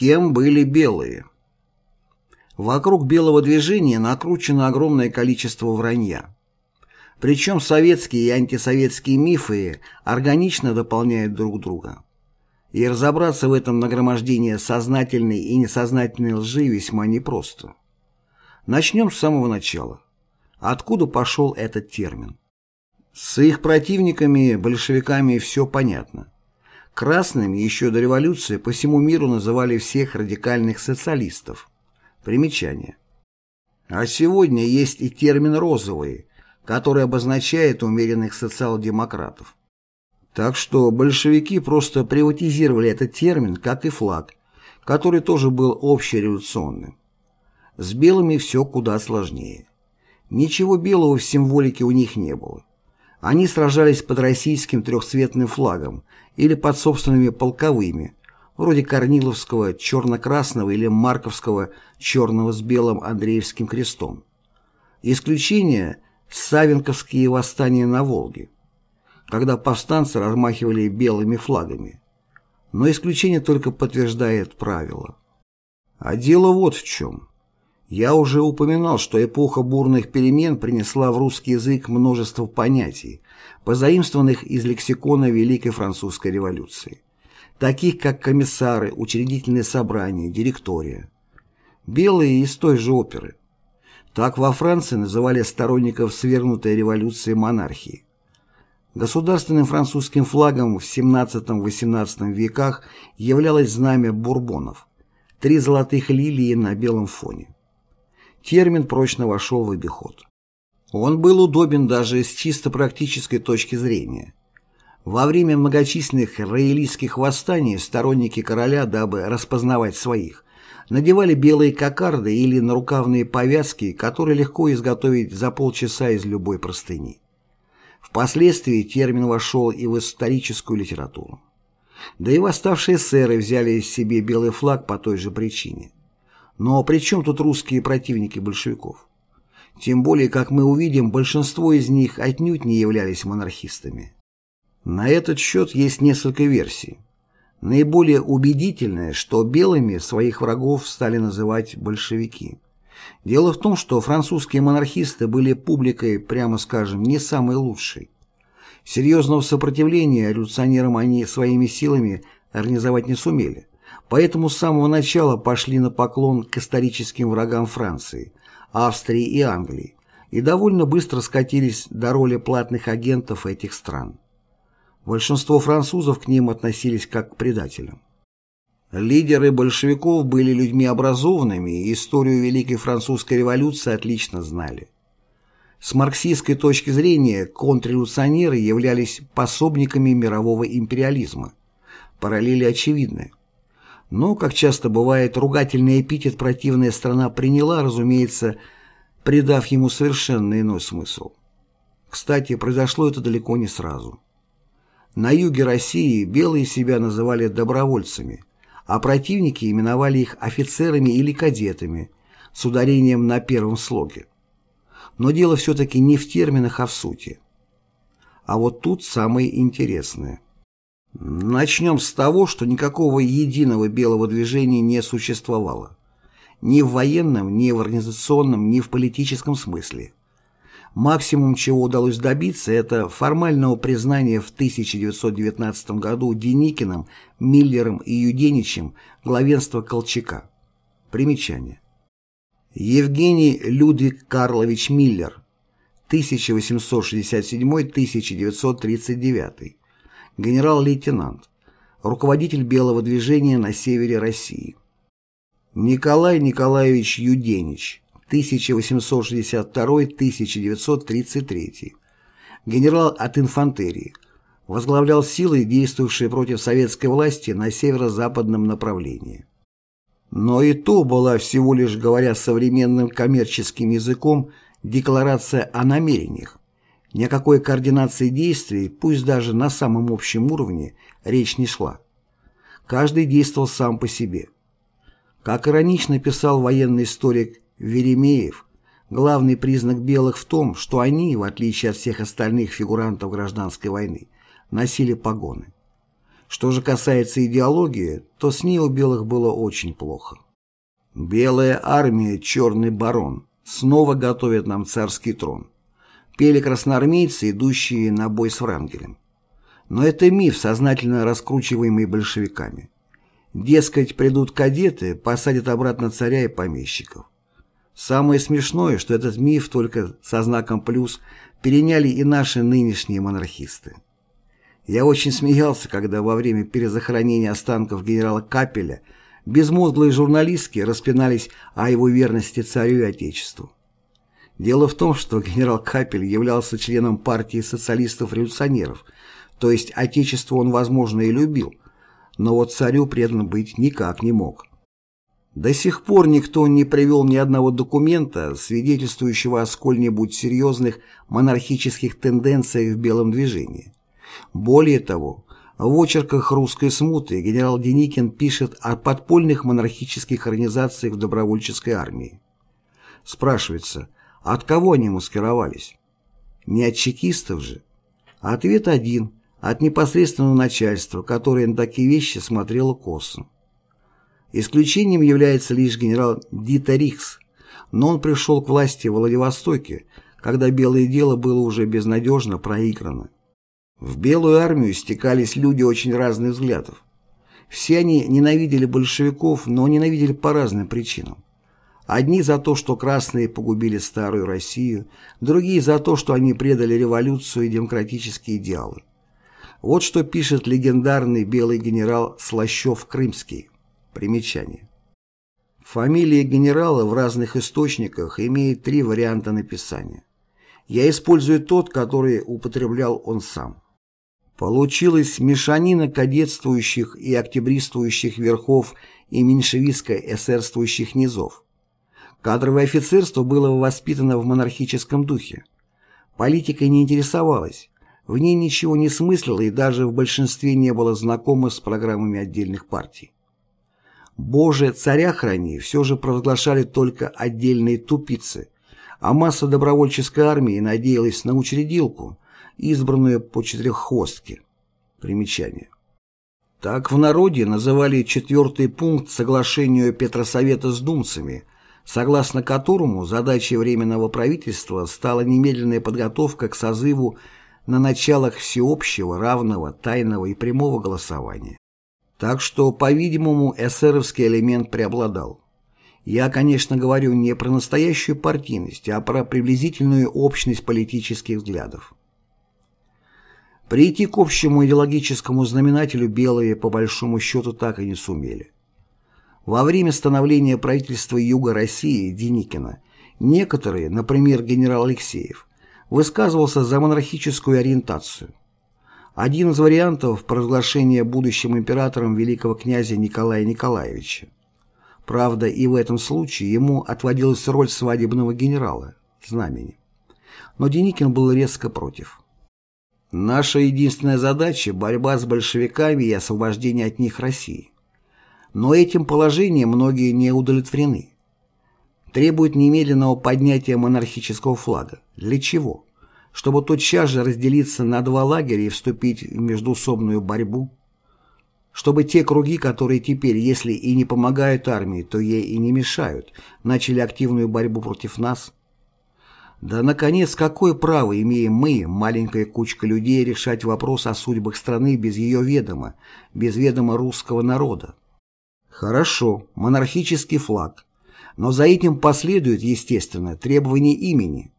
Кем были белые? Вокруг белого движения накручено огромное количество вранья. Причем советские и антисоветские мифы органично дополняют друг друга. И разобраться в этом нагромождении сознательной и несознательной лжи весьма непросто. Начнем с самого начала. Откуда пошел этот термин? С их противниками, большевиками, все понятно. Красными еще до революции по всему миру называли всех радикальных социалистов. Примечание. А сегодня есть и термин «розовые», который обозначает умеренных социал-демократов. Так что большевики просто приватизировали этот термин, как и флаг, который тоже был общереволюционным. С белыми все куда сложнее. Ничего белого в символике у них не было. Они сражались под российским трехцветным флагом или под собственными полковыми, вроде Корниловского черно-красного или Марковского черного с белым Андреевским крестом. Исключение – Савенковские восстания на Волге, когда повстанцы размахивали белыми флагами. Но исключение только подтверждает правило. А дело вот в чем. Я уже упоминал, что эпоха бурных перемен принесла в русский язык множество понятий, позаимствованных из лексикона Великой Французской революции, таких как комиссары, учредительные собрания, директория. Белые из той же оперы. Так во Франции называли сторонников свергнутой революции монархии. Государственным французским флагом в XVII-XVIII веках являлось знамя бурбонов – три золотых лилии на белом фоне. Термин прочно вошел в обиход. Он был удобен даже с чисто практической точки зрения. Во время многочисленных роялистских восстаний сторонники короля, дабы распознавать своих, надевали белые кокарды или нарукавные повязки, которые легко изготовить за полчаса из любой простыни. Впоследствии термин вошел и в историческую литературу. Да и восставшие сэры взяли себе белый флаг по той же причине. Но при чем тут русские противники большевиков? Тем более, как мы увидим, большинство из них отнюдь не являлись монархистами. На этот счет есть несколько версий. Наиболее убедительное, что белыми своих врагов стали называть большевики. Дело в том, что французские монархисты были публикой, прямо скажем, не самой лучшей. Серьезного сопротивления революционерам они своими силами организовать не сумели, поэтому с самого начала пошли на поклон к историческим врагам Франции, Австрии и Англии, и довольно быстро скатились до роли платных агентов этих стран. Большинство французов к ним относились как к предателям. Лидеры большевиков были людьми образованными и историю Великой Французской революции отлично знали. С марксистской точки зрения контрреволюционеры являлись пособниками мирового империализма. Параллели очевидны. Но, как часто бывает, ругательный эпитет противная страна приняла, разумеется, придав ему совершенно иной смысл. Кстати, произошло это далеко не сразу. На юге России белые себя называли добровольцами, а противники именовали их офицерами или кадетами с ударением на первом слоге. Но дело все-таки не в терминах, а в сути. А вот тут самое интересное. Начнем с того, что никакого единого белого движения не существовало. Ни в военном, ни в организационном, ни в политическом смысле. Максимум, чего удалось добиться, это формального признания в 1919 году Деникиным, Миллером и Юденичем главенства Колчака. Примечание. Евгений Людвиг Карлович Миллер, 1867-1939, генерал-лейтенант, руководитель Белого движения на севере России. Николай Николаевич Юденич, 1862-1933, генерал от инфантерии, возглавлял силы, действовавшие против советской власти на северо-западном направлении. Но и то была всего лишь, говоря современным коммерческим языком, декларация о намерениях. Ни о какой координации действий, пусть даже на самом общем уровне, речь не шла. Каждый действовал сам по себе. Как иронично писал военный историк Веремеев, главный признак белых в том, что они, в отличие от всех остальных фигурантов гражданской войны, носили погоны. Что же касается идеологии, то с ней у белых было очень плохо. «Белая армия, черный барон» снова готовят нам царский трон. Пели красноармейцы, идущие на бой с Врангелем. Но это миф, сознательно раскручиваемый большевиками. Дескать, придут кадеты, посадят обратно царя и помещиков. Самое смешное, что этот миф только со знаком «плюс» переняли и наши нынешние монархисты. Я очень смеялся, когда во время перезахоронения останков генерала Капеля безмозглые журналистки распинались о его верности царю и отечеству. Дело в том, что генерал Капель являлся членом партии социалистов-революционеров, то есть отечество он, возможно, и любил, но вот царю предан быть никак не мог. До сих пор никто не привел ни одного документа, свидетельствующего о сколь-нибудь серьезных монархических тенденциях в белом движении. Более того, в очерках «Русской смуты» генерал Деникин пишет о подпольных монархических организациях в добровольческой армии. Спрашивается, от кого они маскировались? Не от чекистов же? Ответ один – от непосредственного начальства, которое на такие вещи смотрело косо. Исключением является лишь генерал Дита Рикс, но он пришел к власти в Владивостоке, когда белое дело было уже безнадежно проиграно. В белую армию стекались люди очень разных взглядов. Все они ненавидели большевиков, но ненавидели по разным причинам. Одни за то, что красные погубили старую Россию, другие за то, что они предали революцию и демократические идеалы. Вот что пишет легендарный белый генерал Слащев-Крымский. Примечание. Фамилия генерала в разных источниках имеет три варианта написания. Я использую тот, который употреблял он сам. Получилась мешанина кадетствующих и октябристующих верхов и меньшевистско-эсерствующих низов. Кадровое офицерство было воспитано в монархическом духе. Политикой не интересовалось, в ней ничего не смыслило и даже в большинстве не было знакомо с программами отдельных партий. Боже, царя храни, все же провозглашали только отдельные тупицы, а масса добровольческой армии надеялась на учредилку, избранную по четыреххвостке. Примечание. Так в народе называли четвертый пункт соглашению Петросовета с думцами, согласно которому задачей Временного правительства стала немедленная подготовка к созыву на началах всеобщего, равного, тайного и прямого голосования. Так что, по-видимому, эсеровский элемент преобладал. Я, конечно, говорю не про настоящую партийность, а про приблизительную общность политических взглядов. Прийти к общему идеологическому знаменателю белые, по большому счету, так и не сумели. Во время становления правительства Юга России Деникина некоторые, например, генерал Алексеев, высказывался за монархическую ориентацию. Один из вариантов – провозглашение будущим императором великого князя Николая Николаевича. Правда, и в этом случае ему отводилась роль свадебного генерала, знамени. Но Деникин был резко против. Наша единственная задача – борьба с большевиками и освобождение от них России. Но этим положением многие не удовлетворены. Требуют немедленного поднятия монархического флага. Для чего? чтобы тотчас же разделиться на два лагеря и вступить в междуусобную борьбу? Чтобы те круги, которые теперь, если и не помогают армии, то ей и не мешают, начали активную борьбу против нас? Да, наконец, какое право имеем мы, маленькая кучка людей, решать вопрос о судьбах страны без ее ведома, без ведома русского народа? Хорошо, монархический флаг. Но за этим последует, естественно, требование имени.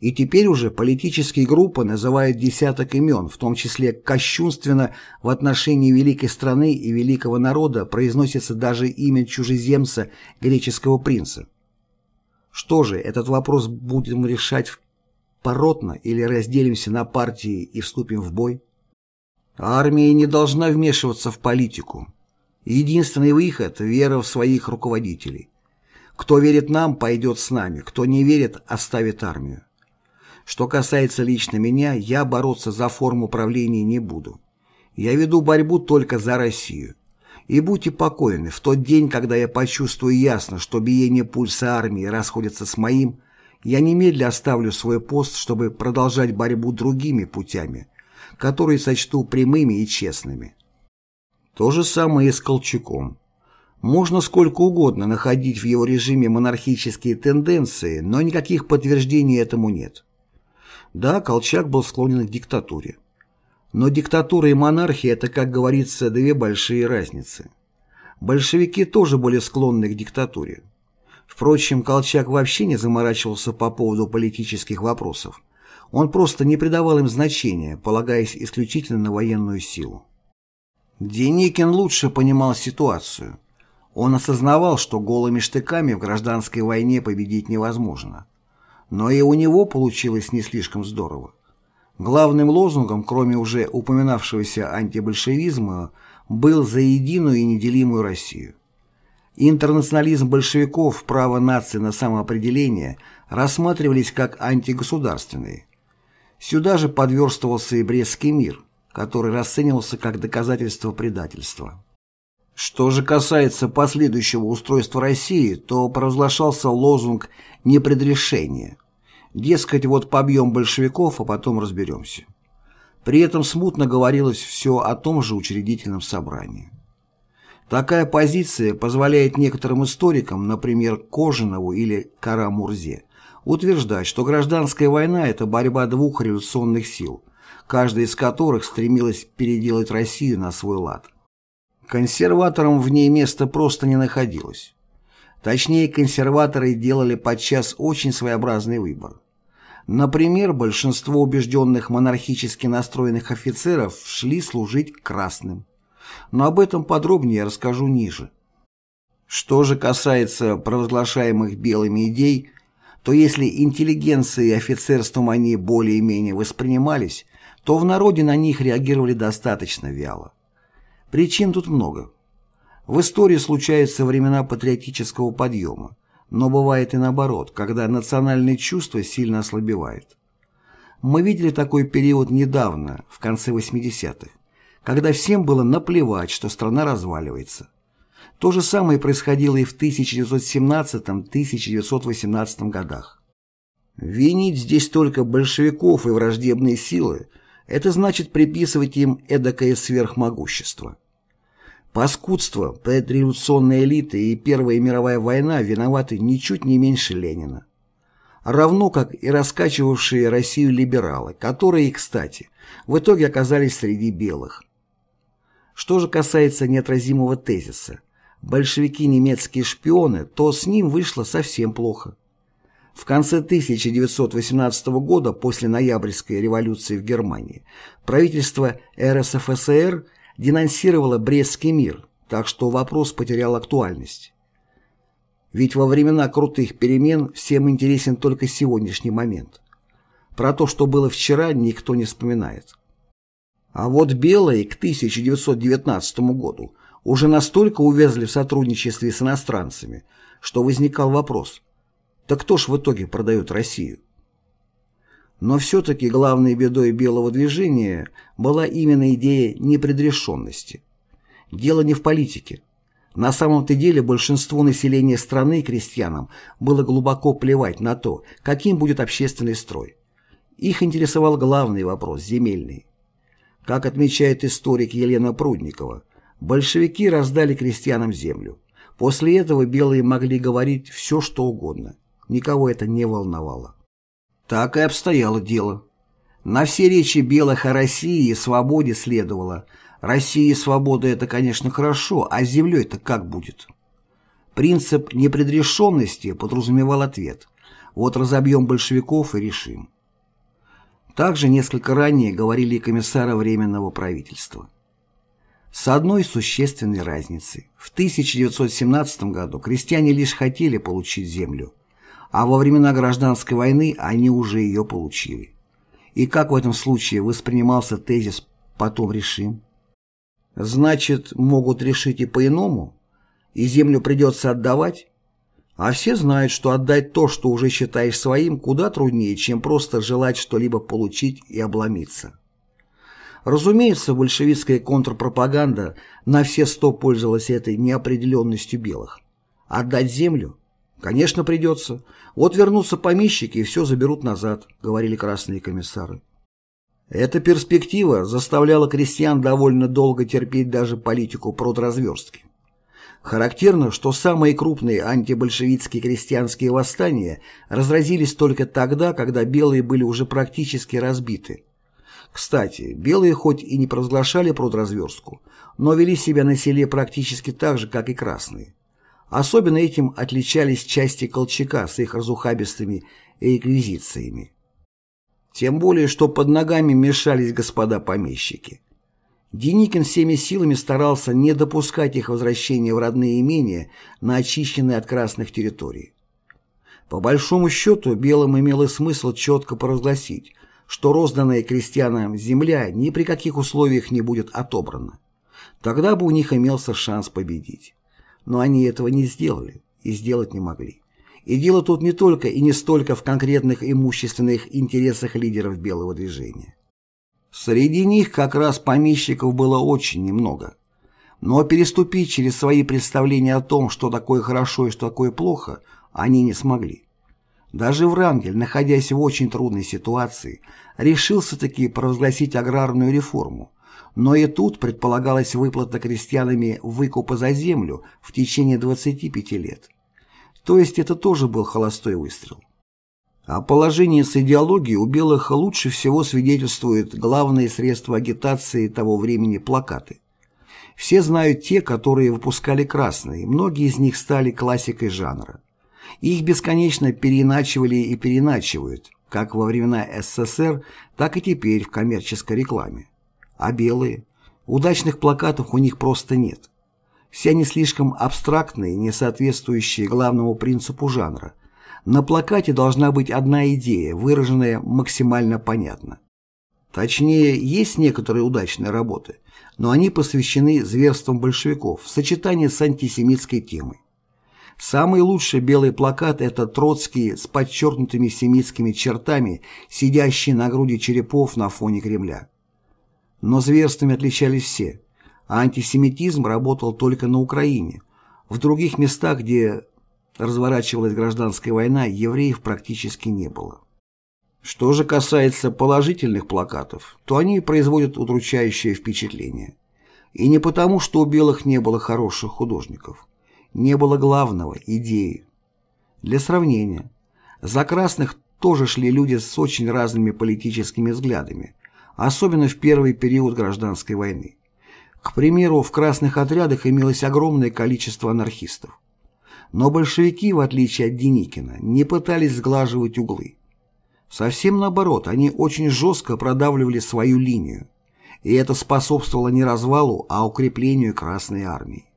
И теперь уже политические группы называют десяток имен, в том числе кощунственно в отношении великой страны и великого народа произносится даже имя чужеземца греческого принца. Что же, этот вопрос будем решать поротно или разделимся на партии и вступим в бой? Армия не должна вмешиваться в политику. Единственный выход – вера в своих руководителей. Кто верит нам, пойдет с нами, кто не верит, оставит армию. Что касается лично меня, я бороться за форму правления не буду. Я веду борьбу только за Россию. И будьте покойны, в тот день, когда я почувствую ясно, что биение пульса армии расходится с моим, я немедля оставлю свой пост, чтобы продолжать борьбу другими путями, которые сочту прямыми и честными. То же самое и с Колчаком. Можно сколько угодно находить в его режиме монархические тенденции, но никаких подтверждений этому нет. Да, Колчак был склонен к диктатуре. Но диктатура и монархия – это, как говорится, две большие разницы. Большевики тоже были склонны к диктатуре. Впрочем, Колчак вообще не заморачивался по поводу политических вопросов. Он просто не придавал им значения, полагаясь исключительно на военную силу. Деникин лучше понимал ситуацию. Он осознавал, что голыми штыками в гражданской войне победить невозможно. Но и у него получилось не слишком здорово. Главным лозунгом, кроме уже упоминавшегося антибольшевизма, был «За единую и неделимую Россию». Интернационализм большевиков, право нации на самоопределение рассматривались как антигосударственные. Сюда же подверстывался и Брестский мир, который расценивался как доказательство предательства. Что же касается последующего устройства России, то провозглашался лозунг «непредрешения». Дескать, вот побьем большевиков, а потом разберемся. При этом смутно говорилось все о том же учредительном собрании. Такая позиция позволяет некоторым историкам, например, Кожинову или Карамурзе, утверждать, что гражданская война – это борьба двух революционных сил, каждая из которых стремилась переделать Россию на свой лад. Консерваторам в ней места просто не находилось. Точнее, консерваторы делали подчас очень своеобразный выбор. Например, большинство убежденных монархически настроенных офицеров шли служить красным. Но об этом подробнее я расскажу ниже. Что же касается провозглашаемых белыми идей, то если интеллигенцией и офицерством они более-менее воспринимались, то в народе на них реагировали достаточно вяло. Причин тут много. В истории случаются времена патриотического подъема, но бывает и наоборот, когда национальные чувства сильно ослабевают. Мы видели такой период недавно, в конце 80-х, когда всем было наплевать, что страна разваливается. То же самое происходило и в 1917-1918 годах. Винить здесь только большевиков и враждебные силы это значит приписывать им эдакое сверхмогущество. Паскудство, предреволюционная элита и Первая мировая война виноваты ничуть не меньше Ленина. Равно как и раскачивавшие Россию либералы, которые, кстати, в итоге оказались среди белых. Что же касается неотразимого тезиса «большевики немецкие шпионы», то с ним вышло совсем плохо. В конце 1918 года, после ноябрьской революции в Германии, правительство РСФСР денонсировало Брестский мир, так что вопрос потерял актуальность. Ведь во времена крутых перемен всем интересен только сегодняшний момент. Про то, что было вчера, никто не вспоминает. А вот белые к 1919 году уже настолько увязли в сотрудничестве с иностранцами, что возникал вопрос – так кто ж в итоге продает Россию? Но все-таки главной бедой белого движения была именно идея непредрешенности. Дело не в политике. На самом-то деле большинство населения страны крестьянам было глубоко плевать на то, каким будет общественный строй. Их интересовал главный вопрос – земельный. Как отмечает историк Елена Прудникова, большевики раздали крестьянам землю. После этого белые могли говорить все, что угодно – Никого это не волновало. Так и обстояло дело. На все речи белых о России и свободе следовало «Россия и свобода – это, конечно, хорошо, а с землей-то как будет?» Принцип непредрешенности подразумевал ответ «Вот разобьем большевиков и решим». Также несколько ранее говорили и комиссары Временного правительства. С одной существенной разницей. В 1917 году крестьяне лишь хотели получить землю, а во времена гражданской войны они уже ее получили. И как в этом случае воспринимался тезис «потом решим»? Значит, могут решить и по-иному? И землю придется отдавать? А все знают, что отдать то, что уже считаешь своим, куда труднее, чем просто желать что-либо получить и обломиться. Разумеется, большевистская контрпропаганда на все сто пользовалась этой неопределенностью белых. Отдать землю? «Конечно, придется. Вот вернутся помещики и все заберут назад», — говорили красные комиссары. Эта перспектива заставляла крестьян довольно долго терпеть даже политику продразверстки. Характерно, что самые крупные антибольшевистские крестьянские восстания разразились только тогда, когда белые были уже практически разбиты. Кстати, белые хоть и не провозглашали продразверстку, но вели себя на селе практически так же, как и красные. Особенно этим отличались части Колчака с их разухабистыми эквизициями. Тем более, что под ногами мешались господа помещики. Деникин всеми силами старался не допускать их возвращения в родные имения на очищенные от красных территории. По большому счету, белым имело смысл четко провозгласить, что розданная крестьянам земля ни при каких условиях не будет отобрана. Тогда бы у них имелся шанс победить. Но они этого не сделали и сделать не могли. И дело тут не только и не столько в конкретных имущественных интересах лидеров белого движения. Среди них как раз помещиков было очень немного. Но переступить через свои представления о том, что такое хорошо и что такое плохо, они не смогли. Даже Врангель, находясь в очень трудной ситуации, решился-таки провозгласить аграрную реформу, но и тут предполагалась выплата крестьянами выкупа за землю в течение 25 лет. То есть это тоже был холостой выстрел. О положении с идеологией у белых лучше всего свидетельствует главное средство агитации того времени – плакаты. Все знают те, которые выпускали красные, многие из них стали классикой жанра. Их бесконечно переиначивали и переиначивают, как во времена СССР, так и теперь в коммерческой рекламе. А белые? Удачных плакатов у них просто нет. Все они слишком абстрактные, не соответствующие главному принципу жанра – на плакате должна быть одна идея, выраженная максимально понятно. Точнее, есть некоторые удачные работы, но они посвящены зверствам большевиков в сочетании с антисемитской темой. Самый лучший белый плакат – это Троцкий с подчеркнутыми семитскими чертами, сидящий на груди черепов на фоне Кремля. Но зверствами отличались все, а антисемитизм работал только на Украине. В других местах, где разворачивалась гражданская война, евреев практически не было. Что же касается положительных плакатов, то они производят удручающее впечатление. И не потому, что у белых не было хороших художников. Не было главного – идеи. Для сравнения, за красных тоже шли люди с очень разными политическими взглядами, особенно в первый период гражданской войны. К примеру, в красных отрядах имелось огромное количество анархистов. Но большевики, в отличие от Деникина, не пытались сглаживать углы. Совсем наоборот, они очень жестко продавливали свою линию. И это способствовало не развалу, а укреплению Красной Армии.